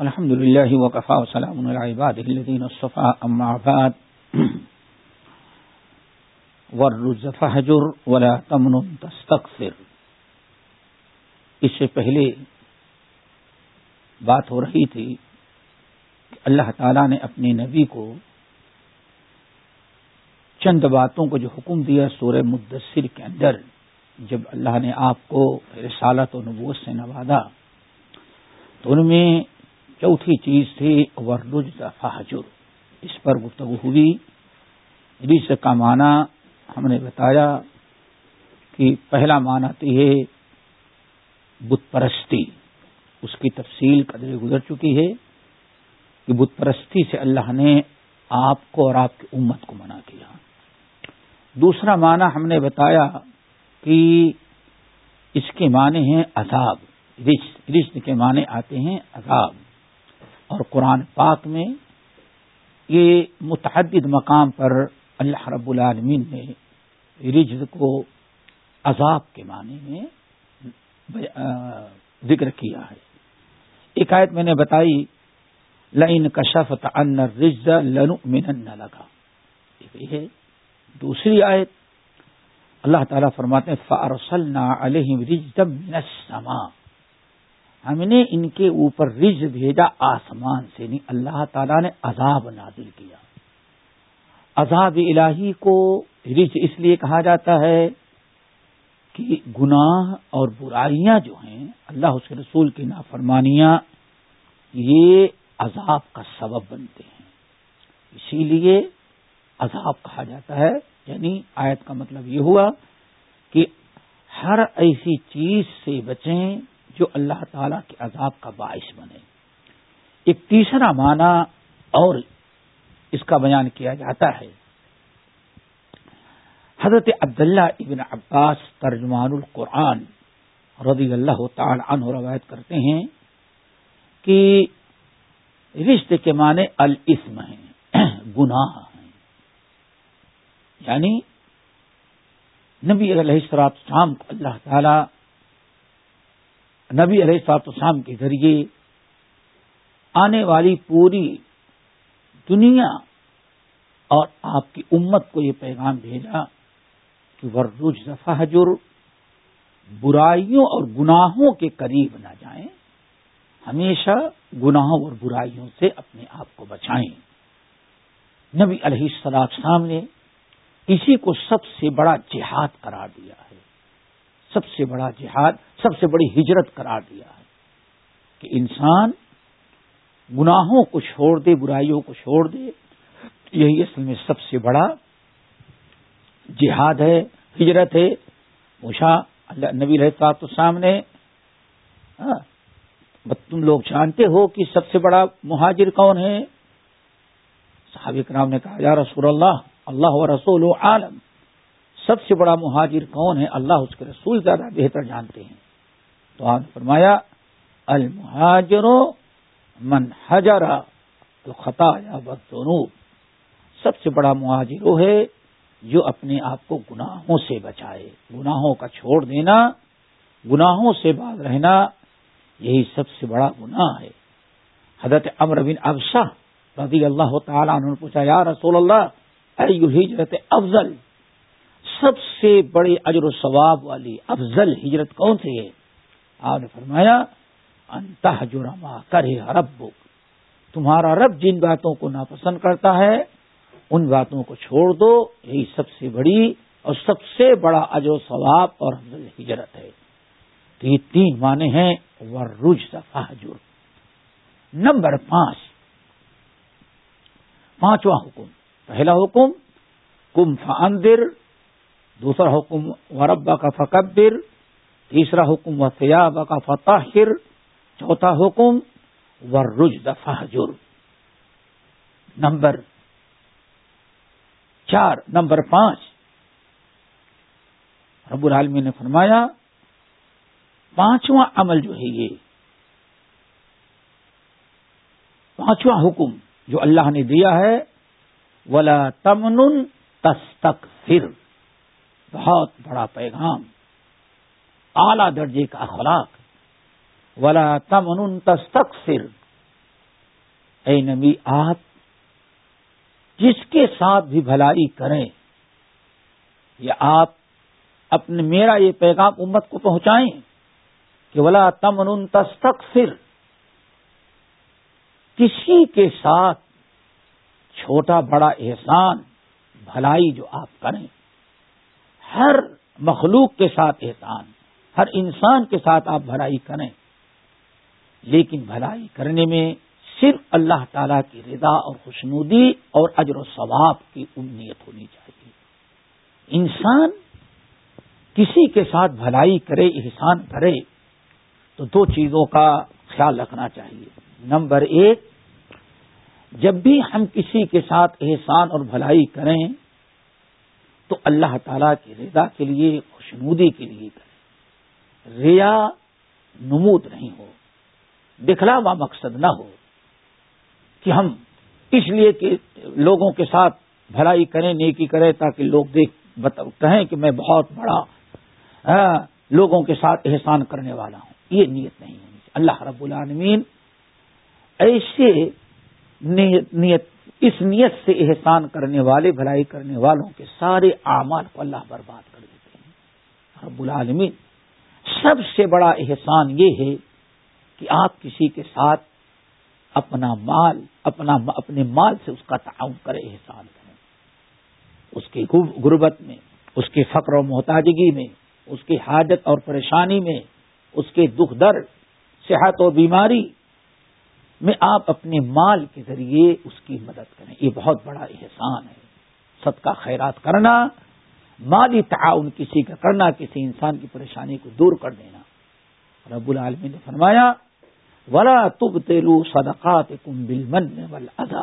الحمد لله وكفى وسلام على عباده الذين اصطفى، أما بعد. والرز فهجر ولا تمن تستكثر اس سے پہلے بات ہو رہی تھی کہ اللہ تعالی نے اپنے نبی کو چند باتوں کو جو حکم دیا سورہ مدثر کے اندر، جب اللہ نے آپ کو رسالت و نبوت سے نوازا، تو ان میں چوتھی چیز تھی ورج فہجر۔ اس پر گفتگو ہوئی۔ رس کا معنی ہم نے بتایا کہ پہلا معنی تو یہ بت پرستی۔ اس کی تفصیل قدرے گزر چکی ہے کہ بت پرستی سے اللہ نے آپ کو اور آپ کی امت کو منع کیا۔ دوسرا معنی ہم نے بتایا کہ اس کے معنی ہیں عذاب۔ رشت کے معنی آتے ہیں عذاب۔ اور قرآن پاک میں یہ متعدد مقام پر اللہ رب العالمین نے رجز کو عذاب کے معنی میں ذکر کیا ہے۔ ایک آیت میں نے بتائی لین کشفت ان رز لنو من لگا ہے۔ دوسری آیت، اللہ تعالیٰ فرماتے ہیں فارسلنا علیہم رجدم من السماء۔ ہم نے ان کے اوپر رج بھیجا آسمان سے نہیں، اللہ تعالیٰ نے عذاب نازل کیا۔ عذاب الہی کو رج اس لیے کہا جاتا ہے کہ گناہ اور برائیاں جو ہیں، اللہ اس کے رسول کی نافرمانیاں، یہ عذاب کا سبب بنتے ہیں۔ اسی لیے عذاب کہا جاتا ہے۔ یعنی آیت کا مطلب یہ ہوا کہ ہر ایسی چیز سے بچیں جو اللہ تعالی کے عذاب کا باعث بنے۔ ایک تیسرا معنی اور اس کا بیان کیا جاتا ہے۔ حضرت عبداللہ ابن عباس ترجمان القرآن رضی اللہ تعالی عنہ روایت کرتے ہیں کہ رشتے کے معنی الاسم ہیں، گناہ ہیں۔ یعنی نبی علیہ السلام شام کو اللہ تعالی نبی علیہ صاحب السلام کے ذریعے آنے والی پوری دنیا اور آپ کی امت کو یہ پیغام بھیجا کہ ورج حجر برائیوں اور گناہوں کے قریب نہ جائیں۔ ہمیشہ گناہوں اور برائیوں سے اپنے آپ کو بچائیں۔ نبی علیہ السلام نے اسی کو سب سے بڑا جہاد قرار دیا ہے۔ سب سے بڑا جہاد، سب سے بڑی ہجرت قرار دیا ہے کہ انسان گناہوں کو چھوڑ دے، برائیوں کو چھوڑ دے۔ یہی اصل میں سب سے بڑا جہاد ہے، ہجرت ہے۔ پوچھا اللہ نبی رہتا تو سامنے تم لوگ جانتے ہو کہ سب سے بڑا مہاجر کون ہے؟ صحابہ کرام نے کہا، یا رسول اللہ اللہ و رسول عالم۔ سب سے بڑا مہاجر کون ہے؟ اللہ اس کے رسول زیادہ بہتر جانتے ہیں۔ تو آپ فرمایا، المہاجر من حجرا تو خطا یا بدنوب سب سے بڑا مہاجر وہ ہے جو اپنے آپ کو گناہوں سے بچائے۔ گناہوں کا چھوڑ دینا، گناہوں سے باز رہنا، یہی سب سے بڑا گناہ ہے۔ حضرت امر بن ابشا رضی اللہ تعالیٰ انہوں نے پوچھا، یا رسول اللہ اے ہجرت افضل؟ سب سے بڑے اجر و ثواب والی افضل ہجرت کون سی ہے؟ آپ نے فرمایا انتہ جو رما کرے رب تمہارا رب جن باتوں کو ناپسند کرتا ہے، ان باتوں کو چھوڑ دو۔ یہی سب سے بڑی اور سب سے بڑا اجر و ثواب اور افضل ہجرت ہے۔ تو یہ تین معنی ہیں ورج فہجر نمبر پانچ۔ پانچواں حکم۔ پہلا حکم، کم فاندر دوسرا حکم وربا کا فقبر تیسرا حکم و سیاب کا فتح چوتھا حکم و رج دفاجر نمبر چار، نمبر پانچ۔ رب العالمی نے فرمایا، پانچواں عمل جو ہے یہ، پانچواں حکم جو اللہ نے دیا ہے، ولا تمن تستک بہت بڑا پیغام، اعلی درجے کا اخلاق۔ ولا تمن تستک اے نبی، آپ جس کے ساتھ بھی بھلائی کریں، یا آپ اپنے میرا یہ پیغام امت کو پہنچائیں کہ بلا تمن تستک کسی کے ساتھ چھوٹا بڑا احسان، بھلائی جو آپ کریں۔ ہر مخلوق کے ساتھ احسان ہر انسان کے ساتھ آپ بھلائی کریں۔ لیکن بھلائی کرنے میں صرف اللہ تعالی کی رضا اور خوشنودی اور اجر و ثواب کی امنیت ہونی چاہیے۔ انسان کسی کے ساتھ بھلائی کرے، احسان کرے، تو دو چیزوں کا خیال رکھنا چاہیے۔ نمبر ایک، جب بھی ہم کسی کے ساتھ احسان اور بھلائی کریں تو اللہ تعالی کی رضا کے لیے، خوشنودی کے لیے کریں ریا نمود نہیں ہو دکھلاوا مقصد نہ ہو کہ ہم اس لیے کہ لوگوں کے ساتھ بھلائی کریں، نیکی کریں تاکہ لوگ دیکھ کہیں کہ میں بہت بڑا لوگوں کے ساتھ احسان کرنے والا ہوں۔ یہ نیت نہیں ہونی اللہ رب العالمین ایسے نیت نیت اس نیت سے احسان کرنے والے، بھلائی کرنے والوں کے سارے اعمال کو اللہ برباد کر دیتے ہیں۔ رب العالمین، سب سے بڑا احسان یہ ہے کہ آپ کسی کے ساتھ اپنا مال، اپنا اپنے مال سے اس کا تعاون کرے احسان کریں۔ اس کی غربت میں، اس کے فقر و محتاجگی میں، اس کی حاجت اور پریشانی میں، اس کے دکھ درد، صحت و بیماری میں آپ اپنے مال کے ذریعے اس کی مدد کریں۔ یہ بہت بڑا احسان ہے۔ صدقہ خیرات کرنا، مالی تعاون کسی کا کرنا، کسی انسان کی پریشانی کو دور کر دینا۔ رب العالمین نے فرمایا، ولا تب تیلو صدقات کم بل من ادا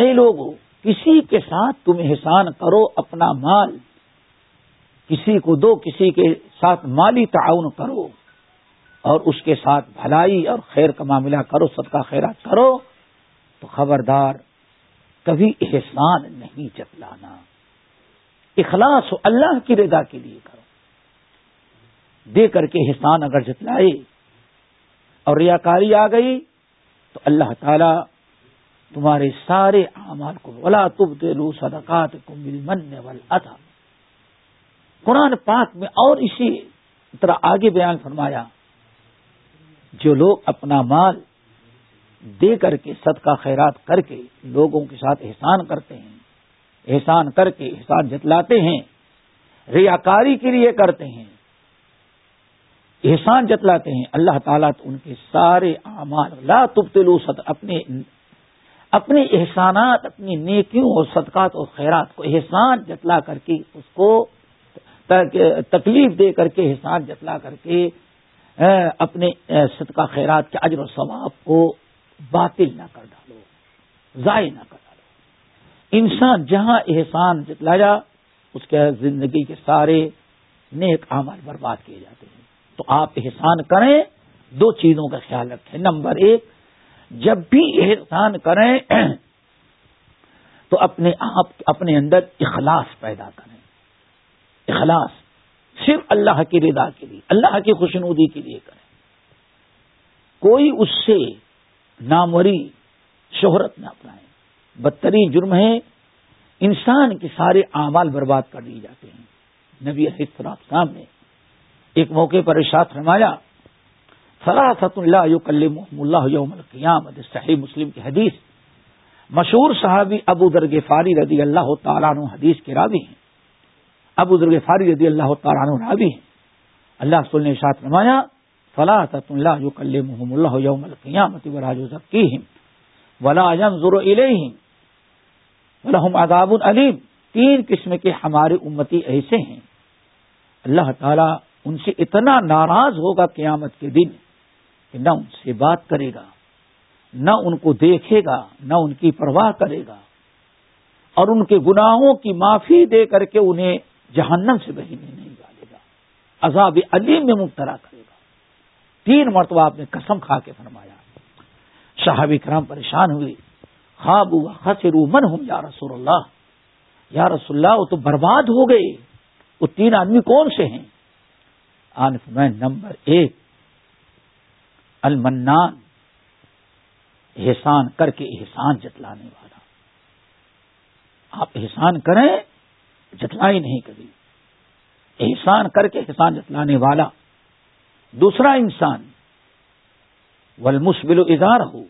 اے لوگوں کسی کے ساتھ تم احسان کرو اپنا مال۔ کسی کو دو، کسی کے ساتھ مالی تعاون کرو۔ اور اس کے ساتھ بھلائی اور خیر کا معاملہ کرو سب کا خیرات کرو، تو خبردار، کبھی احسان نہیں جتلانا۔ اخلاص ہو اللہ کی رضا کے لیے کرو۔ دے کر کے احسان اگر جتلائے اور ریاکاری آ گئی، تو اللہ تعالی تمہارے سارے اعمال کو بلا تب دلو صدقات کو مل من تھا قرآن پاک میں اور اسی طرح آگے بیان فرمایا جو لوگ اپنا مال دے کر کے صدقہ خیرات کر کے لوگوں کے ساتھ احسان کرتے ہیں، احسان کر کے احسان جتلاتے ہیں، ریاکاری کے لیے کرتے ہیں، احسان جتلاتے ہیں، اللہ تعالیٰ تو ان کے سارے اعمال، لا تبتلو صد، اپنے اپنے احسانات، اپنی نیکیوں اور صدقات اور خیرات کو احسان جتلا کر کے، اس کو تکلیف دے کر کے احسان جتلا کر کے اپنے صدقہ خیرات کے اجر و ثواب کو باطل نہ کر ڈالو، ضائع نہ کر ڈالو۔ انسان جہاں احسان جتلایا اس کے زندگی کے سارے نیک عمل برباد کیے جاتے ہیں۔ تو آپ احسان کریں، دو چیزوں کا خیال رکھیں۔ نمبر ایک، جب بھی احسان کریں، تو اپنے آپ، اپنے اندر اخلاص پیدا کریں۔ اخلاص صرف اللہ کی رضا کے لیے، اللہ کی خوشنودی کے لیے کریں۔ کوئی اس سے ناموری شہرت نہ اپنائیں بدترین جرم ہے انسان کے سارے اعمال برباد کر دیے جاتے ہیں۔ نبی السلام صاحب نے ایک موقع پر ارشاد فرمایا فلاحت اللہ یو اللہ یوم القیام صحیح مسلم کی حدیث۔ مشہور صحابی ابو درگ فاری رضی اللہ تعالیٰ حدیث کے راوی ہیں۔ ابو ذر فاری رضی اللہ تعالیٰ عنہ راوی ہیں۔ اللہ صلی نے ساتھ نمایا فلاح اللہ جو کل محم اللہ یوم القیامت وراج ذکیم ولا ضرو الہم ولہم عذاب العلیم تین قسم کے ہمارے امتی ایسے ہیں۔ اللہ تعالیٰ ان سے اتنا ناراض ہوگا قیامت کے دن کہ نہ ان سے بات کرے گا، نہ ان کو دیکھے گا، نہ ان کی پرواہ کرے گا اور ان کے گناہوں کی معافی دے کر کے انہیں جہنم سے بہی میں نہیں ڈالے گا۔ عذاب علیم میں مبتلا کرے گا۔ تین مرتبہ آپ نے قسم کھا کے فرمایا۔ صحابی کرام پریشان ہوئے۔ خواب خسر من ہوں یا رسول اللہ۔ یا رسول اللہ، وہ تو برباد ہو گئے۔ وہ تین آدمی کون سے ہیں؟ آنف میں نمبر ایک، المنان۔ احسان کر کے احسان جتلانے والا۔ آپ احسان کریں جتلائی نہیں کبھی۔ احسان کر کے احسان جتلانے والا۔ دوسرا انسان۔ ولمسبل اظہار ہو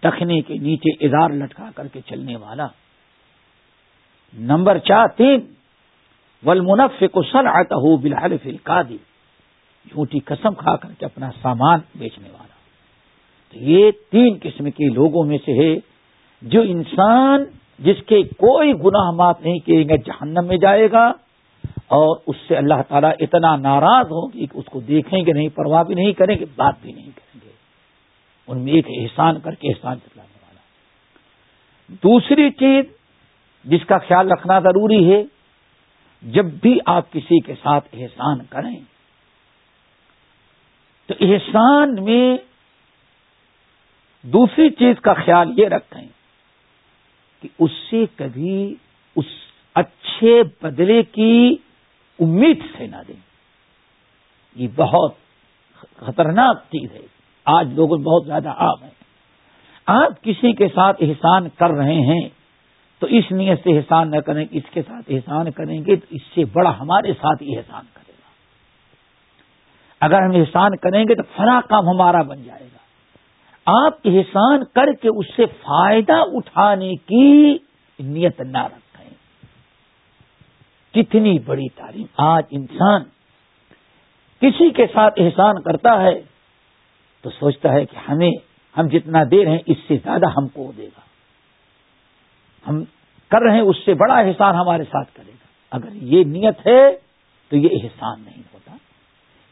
ٹخنے کے نیچے ادار لٹکا کر کے چلنے والا۔ نمبر چار، تین۔ ولمنف کو سر آتا ہو بلحال فل جھوٹی قسم کھا کر کے اپنا سامان بیچنے والا۔ تو یہ تین قسم کے لوگوں میں سے ہے جو انسان جس کے کوئی گناہ معاف نہیں کیے گا جہنم میں جائے گا اور اس سے اللہ تعالیٰ اتنا ناراض ہو کہ اس کو دیکھیں گے نہیں، پرواہ بھی نہیں کریں گے، بات بھی نہیں کریں گے۔ ان میں ایک احسان کر کے احسان چلانے والا دوسری چیز جس کا خیال رکھنا ضروری ہے، جب بھی آپ کسی کے ساتھ احسان کریں، تو احسان میں دوسری چیز کا خیال یہ رکھیں کہ اس سے کبھی اس اچھے بدلے کی امید سے نہ دیں۔ یہ بہت خطرناک چیز ہے۔ آج لوگ بہت زیادہ عام ہے آپ کسی کے ساتھ احسان کر رہے ہیں تو اس نیت سے احسان نہ کریں، اس کے ساتھ احسان کریں گے تو اس سے بڑا ہمارے ساتھ ہی احسان کرے گا۔ اگر ہم احسان کریں گے تو فلاں کام ہمارا بن جائے گا۔ آپ احسان کر کے اس سے فائدہ اٹھانے کی نیت نہ رکھیں۔ کتنی بڑی تعلیم آج انسان کسی کے ساتھ احسان کرتا ہے تو سوچتا ہے کہ ہمیں، ہم جتنا دے رہے ہیں، اس سے زیادہ ہم کو دے گا۔ ہم کر رہے ہیں، اس سے بڑا احسان ہمارے ساتھ کرے گا۔ اگر یہ نیت ہے تو یہ احسان نہیں ہوتا۔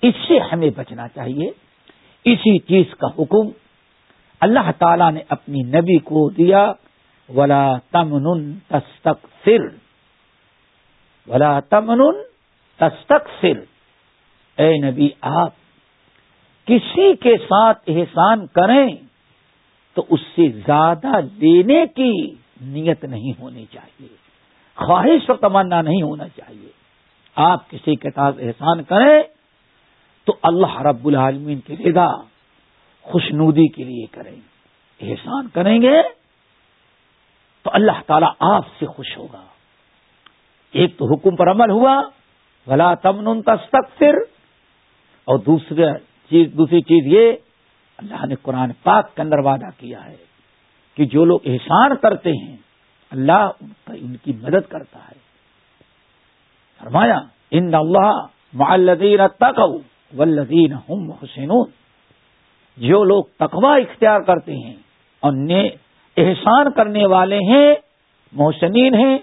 اس سے ہمیں بچنا چاہیے۔ اسی چیز کا حکم اللہ تعالی نے اپنی نبی کو دیا، ولا تمن تستک سر ولا تمن تستک سر اے نبی، آپ کسی کے ساتھ احسان کریں تو اس سے زیادہ لینے کی نیت نہیں ہونی چاہیے، خواہش و تمنا نہیں ہونا چاہیے۔ آپ کسی کے ساتھ احسان کریں تو اللہ رب العالمین کے رضا خوشنودی کے لیے کریں احسان کریں گے تو اللہ تعالیٰ آپ سے خوش ہوگا۔ ایک تو حکم پر عمل ہوا بھلا تمن تستقفر اور دوسرا چیز، دوسری چیز یہ، اللہ نے قرآن پاک کے اندر وعدہ کیا ہے کہ جو لوگ احسان کرتے ہیں، اللہ ان کی مدد کرتا ہے۔ فرمایا ان اللہ معلدین تک ولدین ہم حسینون جو لوگ تقوا اختیار کرتے ہیں اور احسان کرنے والے ہیں، محسنین ہیں،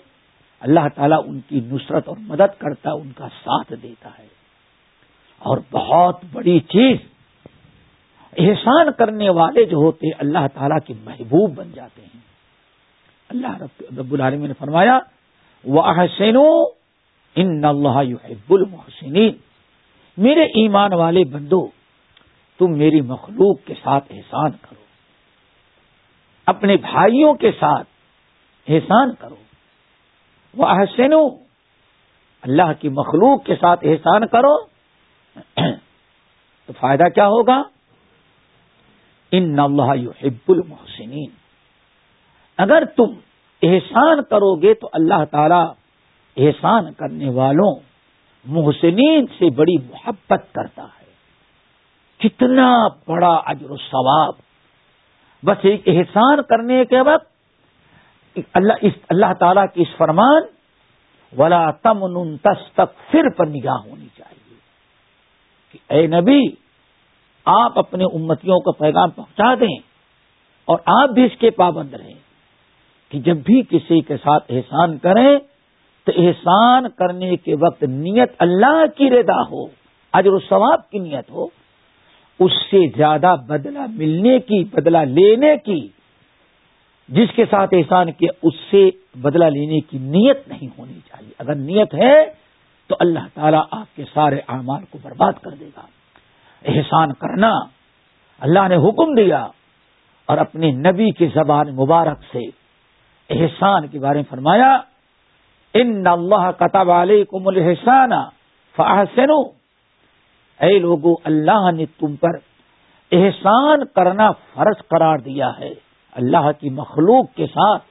اللہ تعالیٰ ان کی نصرت اور مدد کرتا، ان کا ساتھ دیتا ہے۔ اور بہت بڑی چیز، احسان کرنے والے جو ہوتے ہیں اللہ تعالیٰ کے محبوب بن جاتے ہیں۔ اللہ رب العالمین نے فرمایا وہ احسین ان اللہ حب المحسنین میرے ایمان والے بندو تم میری مخلوق کے ساتھ احسان کرو۔ اپنے بھائیوں کے ساتھ احسان کرو۔ وہ احسن اللہ کی مخلوق کے ساتھ احسان کرو۔ تو فائدہ کیا ہوگا؟ ان اللہ حب المحسنین اگر تم احسان کرو گے تو اللہ تعالی احسان کرنے والوں محسنین سے بڑی محبت کرتا ہے۔ کتنا بڑا اجر و ثواب۔ بس ایک احسان کرنے کے وقت اللہ اس اللہ تعالیٰ کی اس فرمان، ولا تمن تس تک پر نگاہ ہونی چاہیے۔ کہ اے نبی، آپ اپنے امتیوں کو پیغام پہنچا دیں اور آپ بھی اس کے پابند رہیں۔ کہ جب بھی کسی کے ساتھ احسان کریں، تو احسان کرنے کے وقت نیت اللہ کی ردا ہو، اجر و ثواب کی نیت ہو۔ اس سے زیادہ بدلہ ملنے کی، بدلہ لینے کی۔ جس کے ساتھ احسان کیا، اس سے بدلہ لینے کی نیت نہیں ہونی چاہیے۔ اگر نیت ہے تو اللہ تعالیٰ آپ کے سارے اعمال کو برباد کر دے گا۔ احسان کرنا، اللہ نے حکم دیا اور اپنے نبی کی زبان مبارک سے احسان کے بارے میں فرمایا، ان اللہ قطب علیکم الحسان فاحسنوا اے لوگو، اللہ نے تم پر احسان کرنا فرض قرار دیا ہے۔ اللہ کی مخلوق کے ساتھ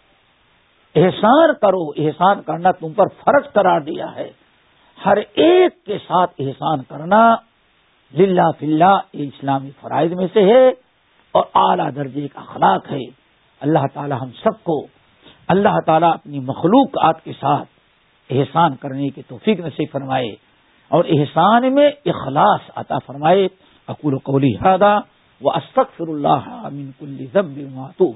احسان کرو، احسان کرنا تم پر فرض قرار دیا ہے۔ ہر ایک کے ساتھ احسان کرنا للہ فلّہ یہ اسلامی فرائض میں سے ہے اور اعلی درجے کا اخلاق ہے۔ اللہ تعالی ہم سب کو، اللہ تعالیٰ اپنی مخلوقات کے ساتھ احسان کرنے کی توفیق نصیب فرمائے۔ اور احسان میں اخلاص عطا فرمائے۔ اکول قولی ہادا وہ استخر اللہ من کل ضب ماتو